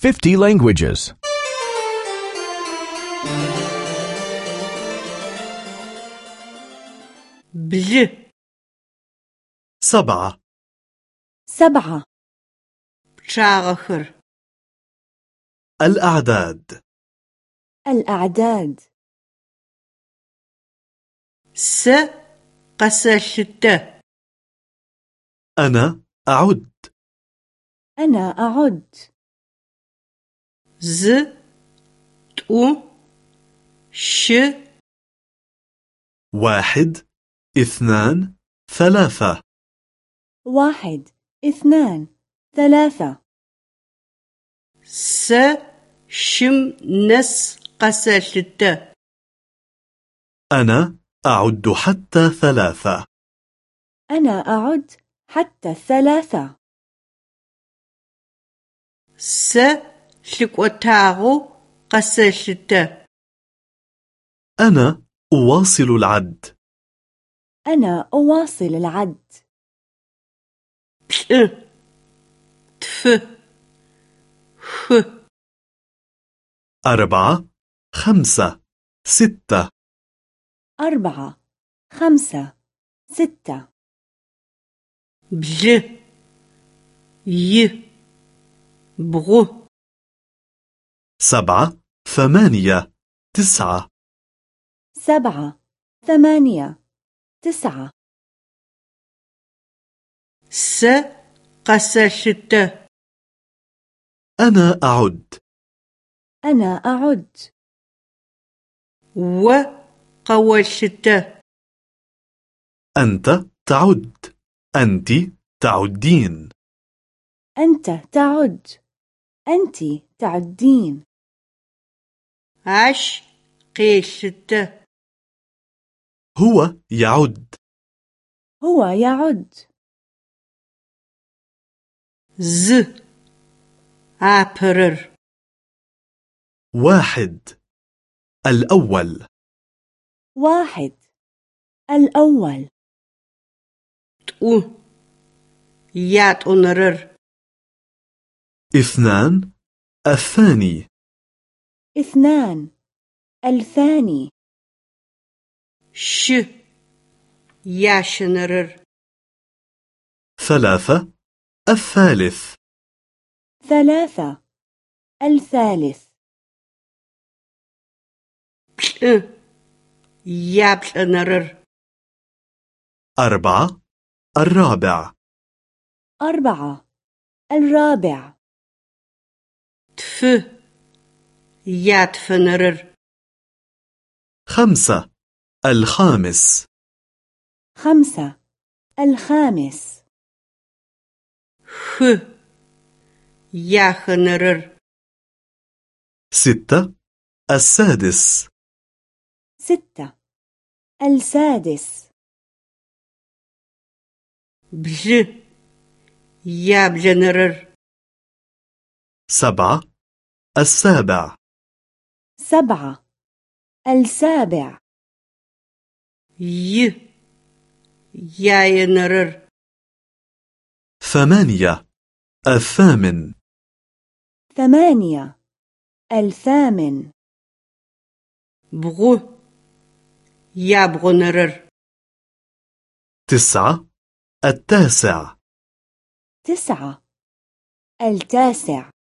50 languages. سبعة. سبعة. بشاغخر الأعداد. الأعداد. س. قسلت. أنا أعد. أنا أعد. ز تو ش واحد اثنان ثلاثة. واحد اثنان ثلاثة. س شم نس قسلت أنا أعد حتى ثلاثة. أنا أعد حتى الثلاثة س لكوتاغو قسلت أنا أواصل العد. أنا أواصل العد. تف خ. أربعة خمسة ستة. أربعة خمسة ستة. بج ي بغو. سبعة ثمانية تسعة. سبعة ثمانية تسعة. س قسلت أنا أعد. أنا أعد. و قولت أنت تعد. أنت تعدين. أنت تعد. أنت تعدين. عش قيلت هو يعد هو يعد ز عبرر واحد الأول واحد الأول تو يات أنرر اثنان الثاني اثنان. الثاني. ش. ياشنرر ثلاثة. الثالث. ثلاثة. الثالث. يابلنرر أربعة. الرابع. أربعة. الرابع. تف. ياتفنرر خمسة. الخامس. خمسة. الخامس. خ. ياخنرر ستة. السادس. ستة. السادس. بج. يابلنرر سبعة. السابع. سبعة. السابع. ي. ياينرر. ثمانية. الثامن. ثمانية. الثامن. بغو. يابغنرر. تسعة. التاسع. تسعة. التاسع.